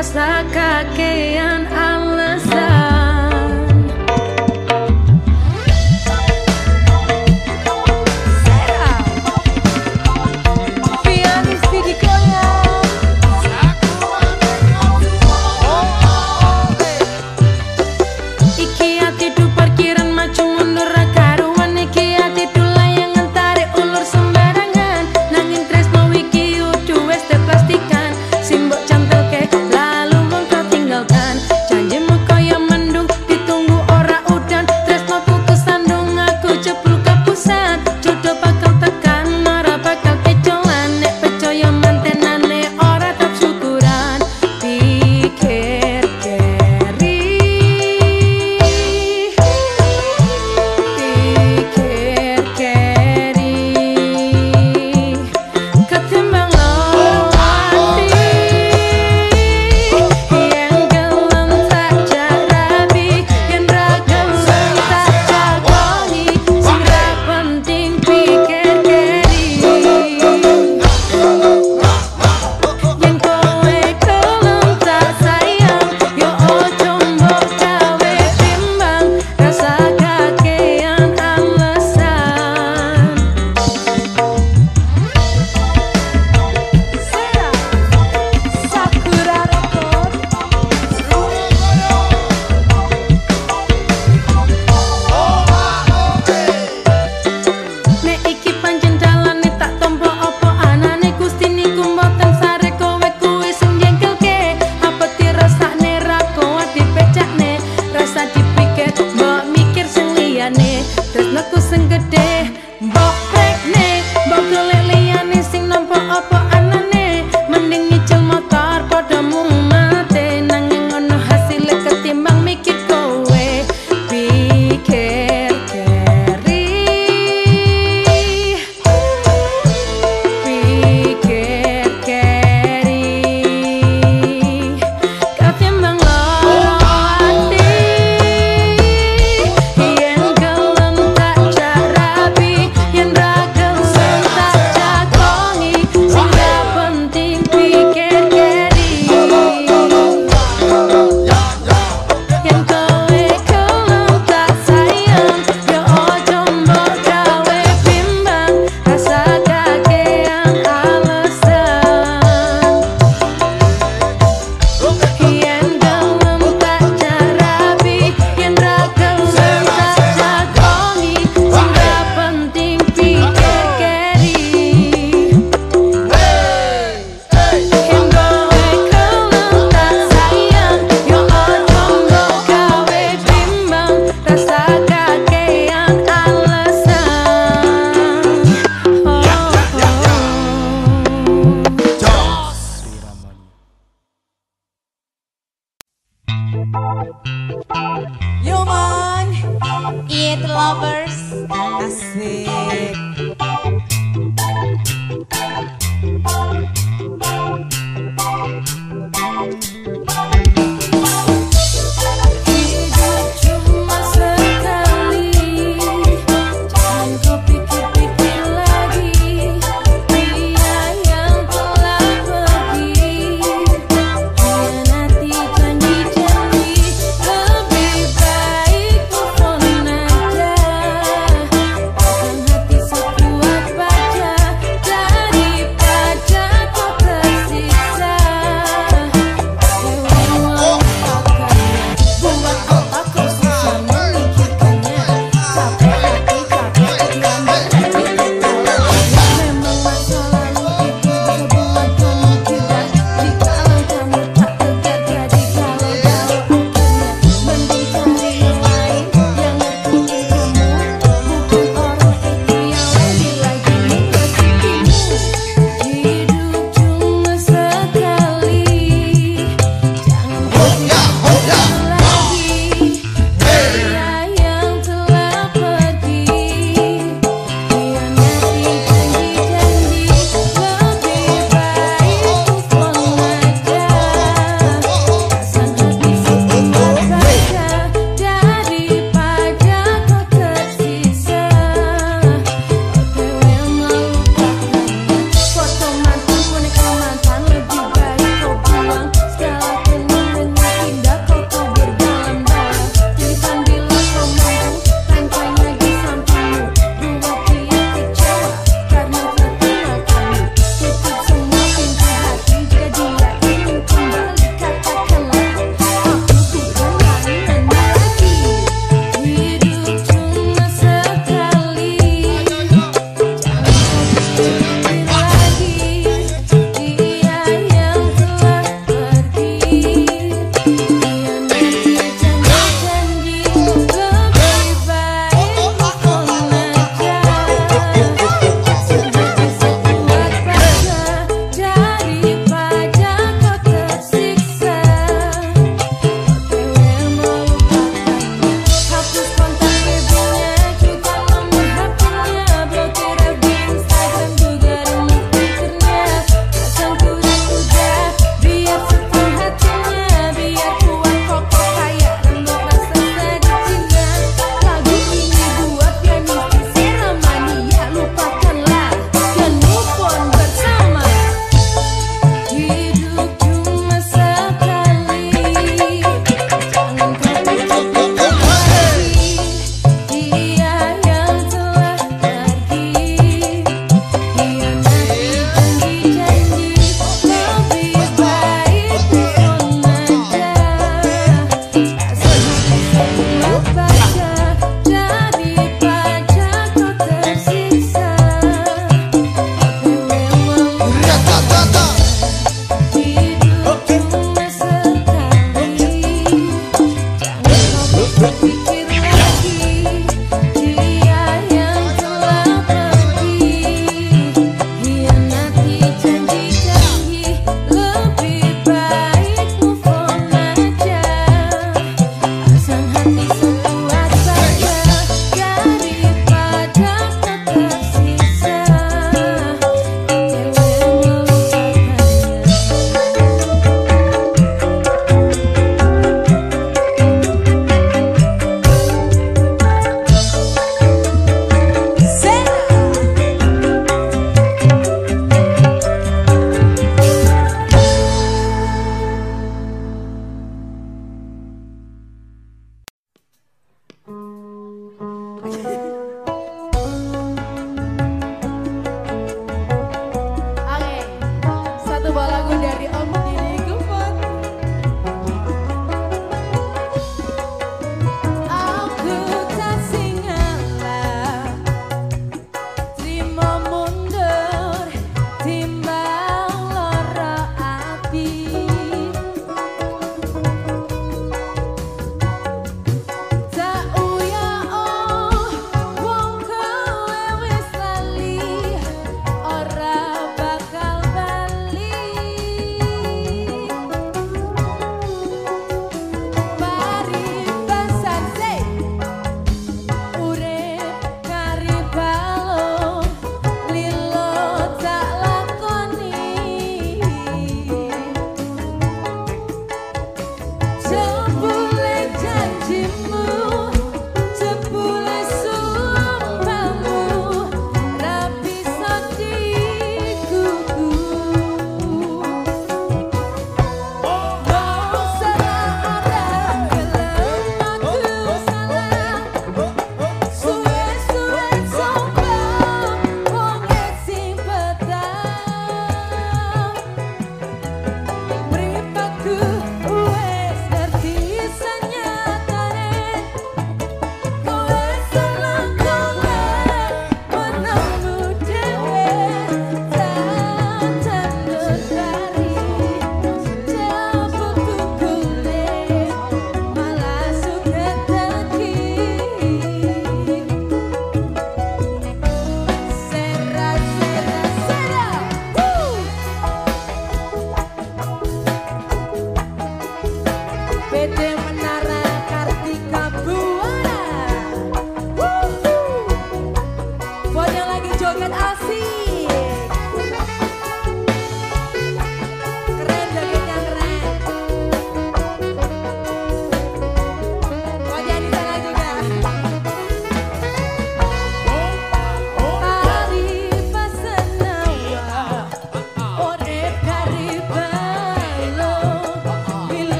Rasa kakean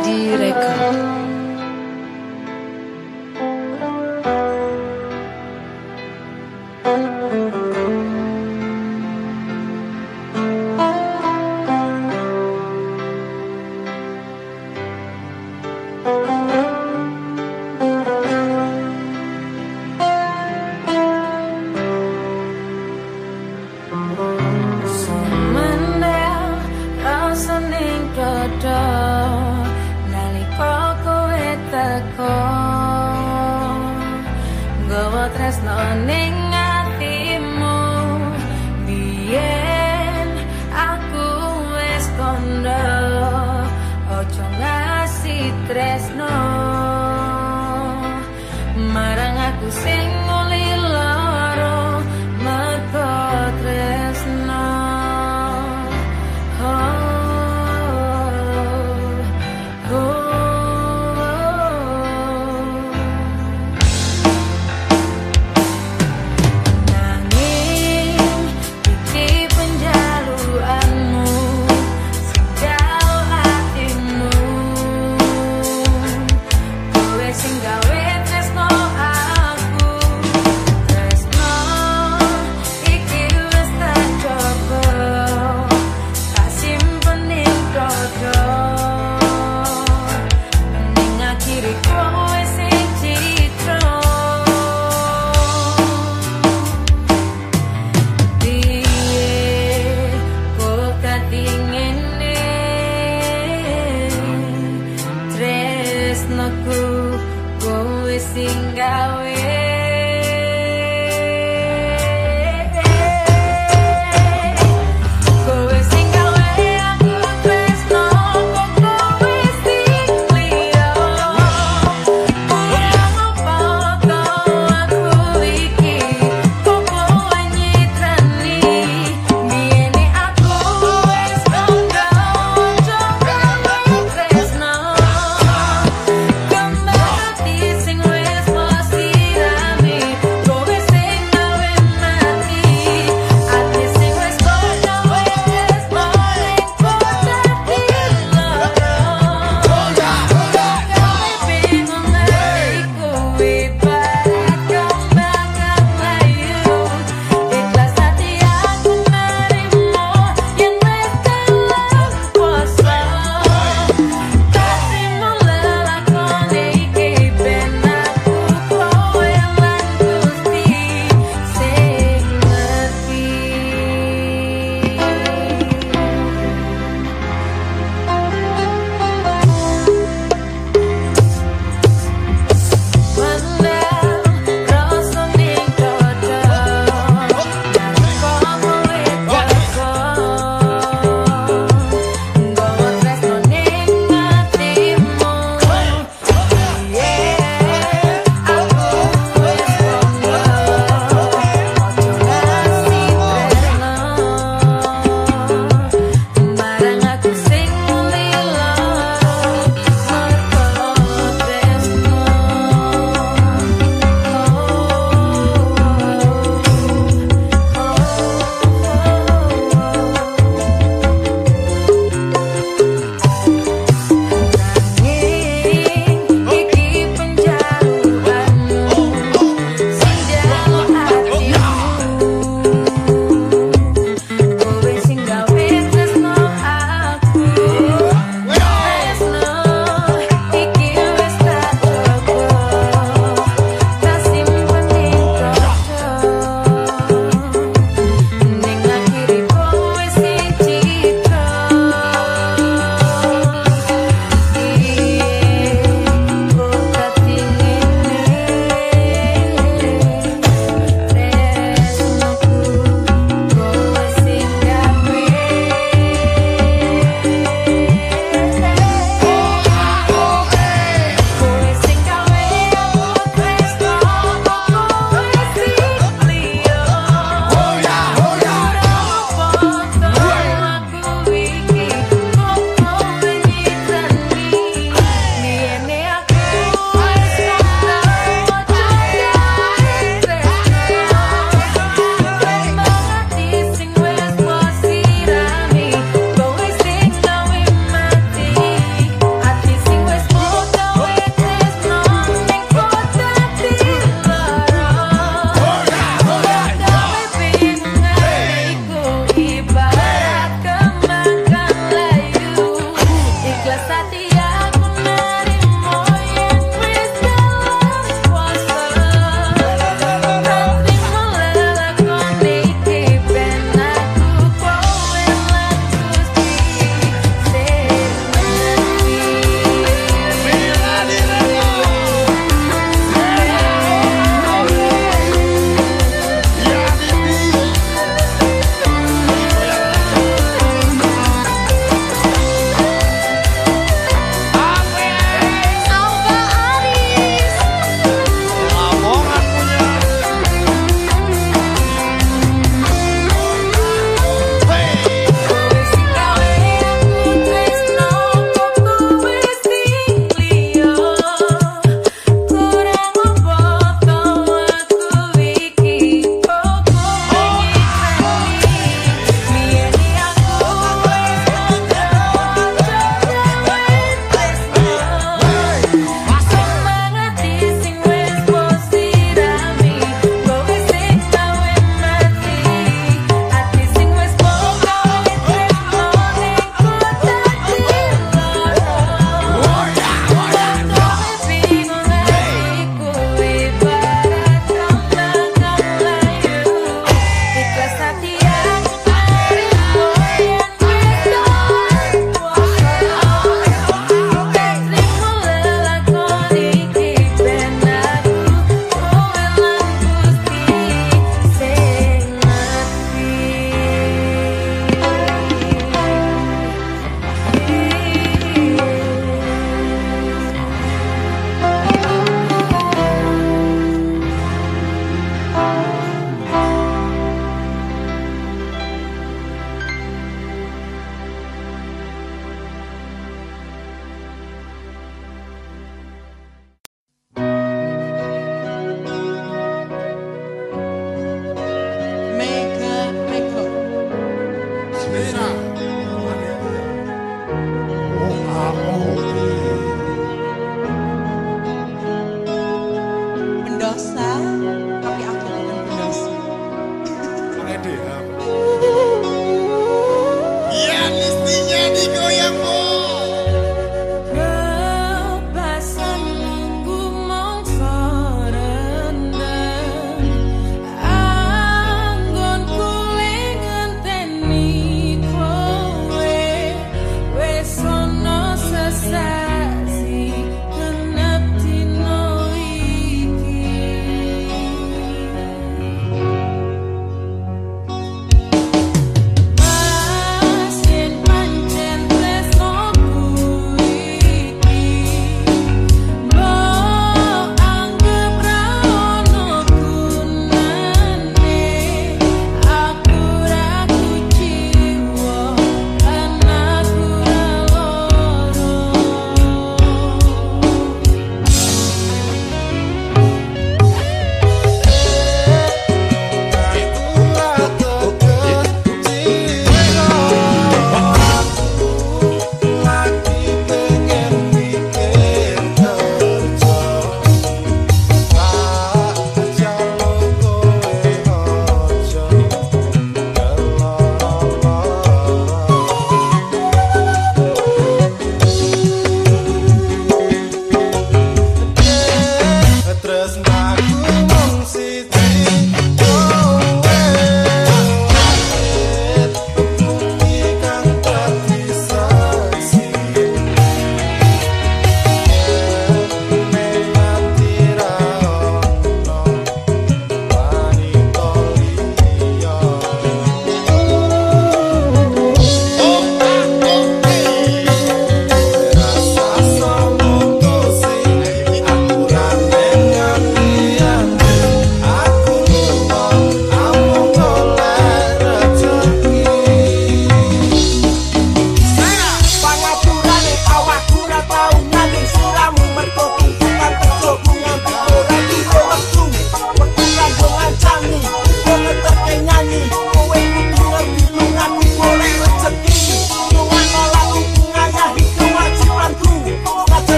idea.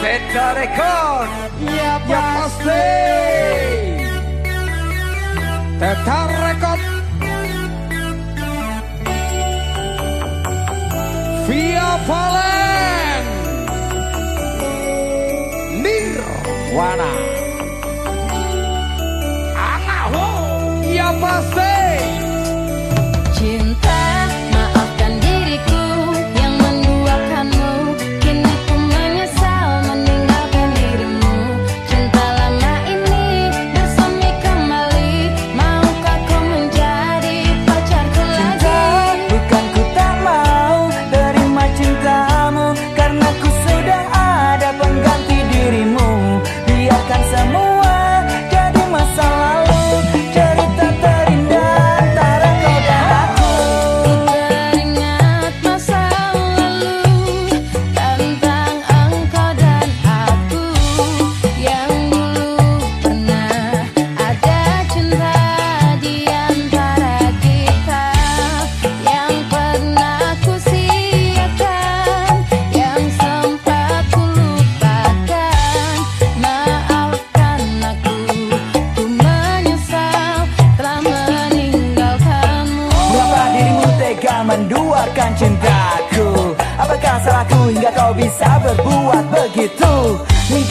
Beda ya rekor Ya pasti. Beda rekor Via Valen. Nirwana Angaho. Ya pasti.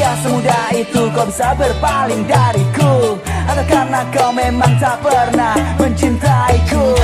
Apakah semudah itu kau bisa berpaling dariku? Atau karena kau memang tak pernah mencintaiku?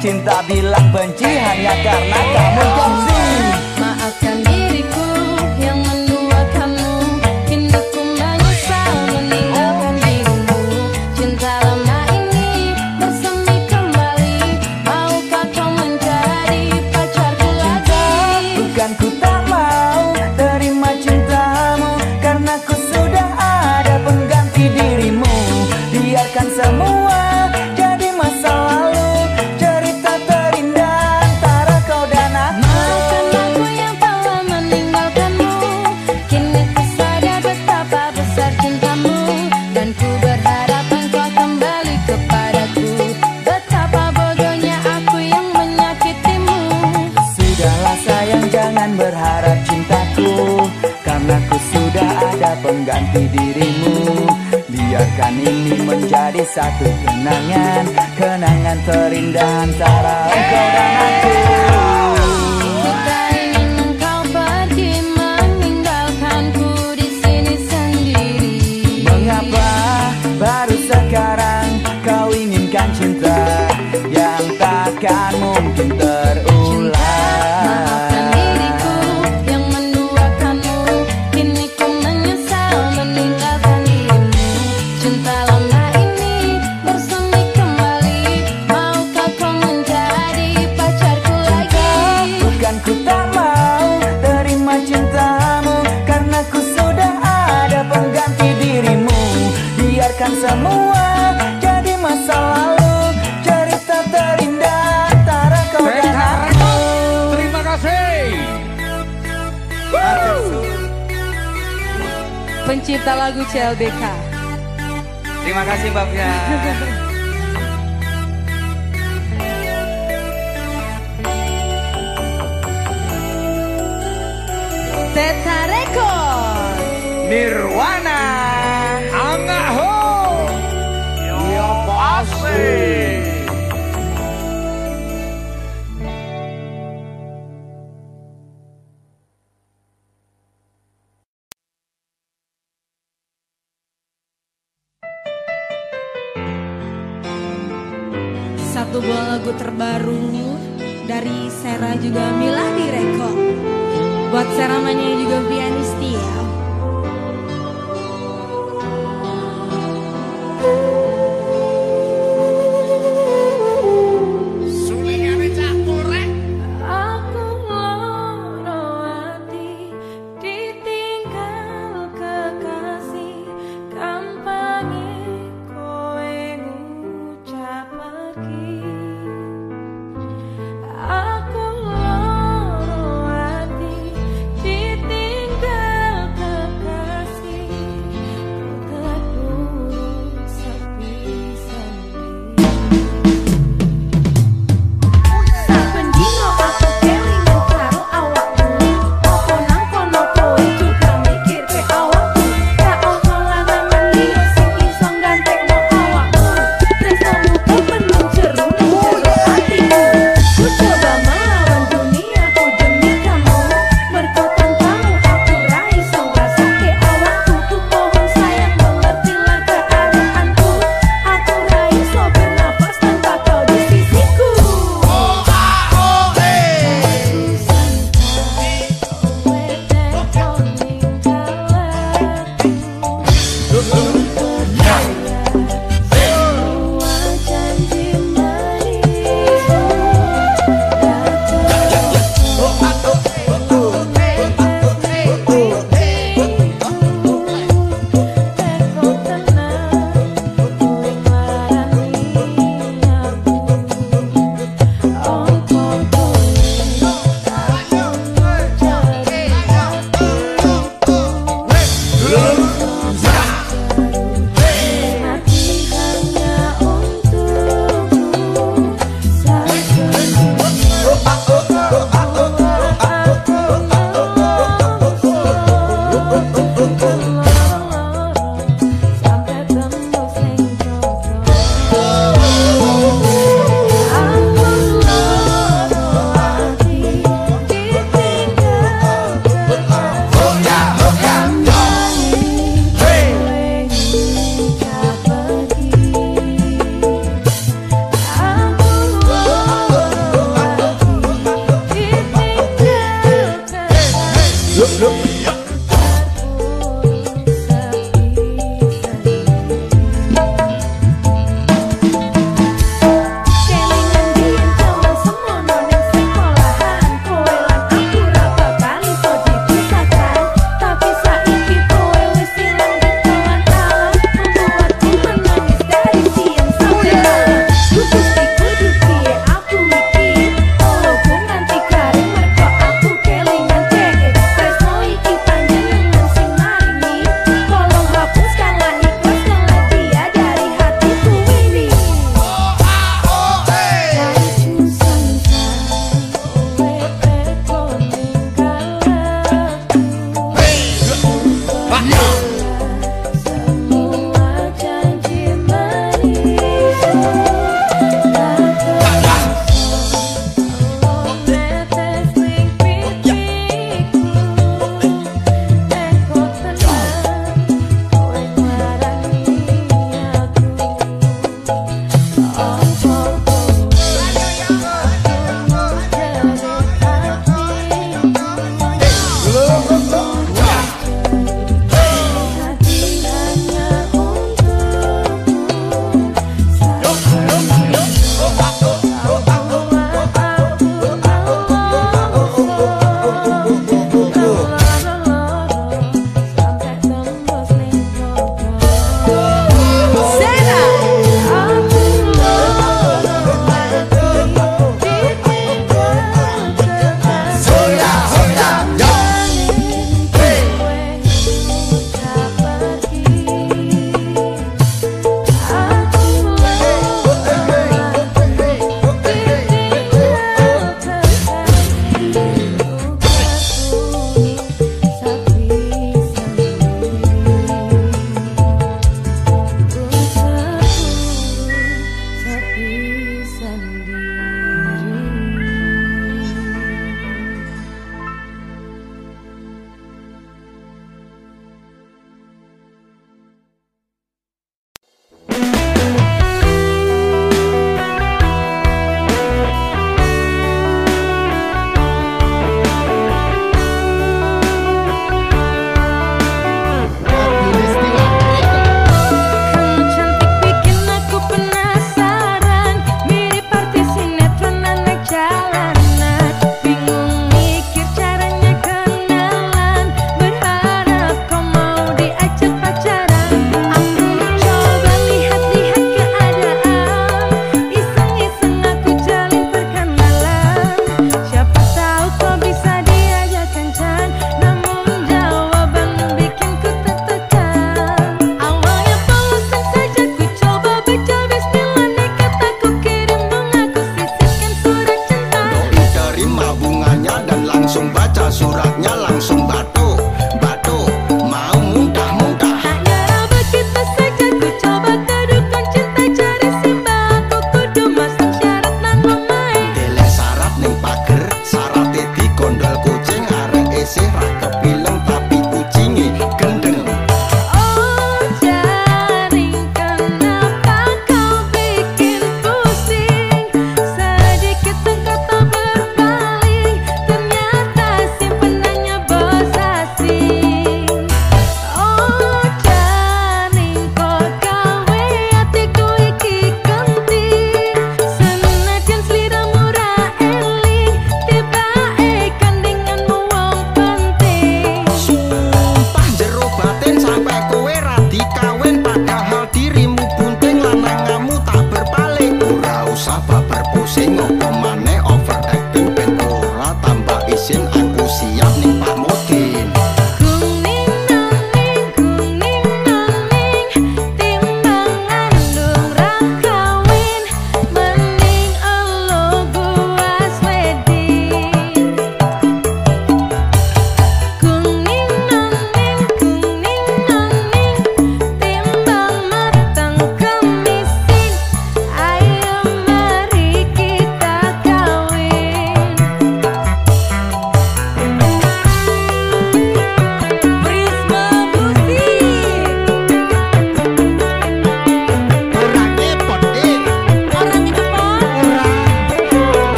cinta bilang benci hanya karena kamu kan satu kenangan. Kenangan terindah antara engkau dan aku. pencipta lagu CLBK. Terima kasih Mbak Fia. Teta Record Nirwana Angaho Yo, Yo Pasir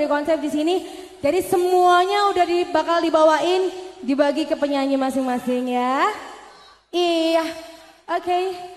dari konsep di sini. Jadi semuanya udah di, bakal dibawain, dibagi ke penyanyi masing-masing ya. Iya, oke. Okay.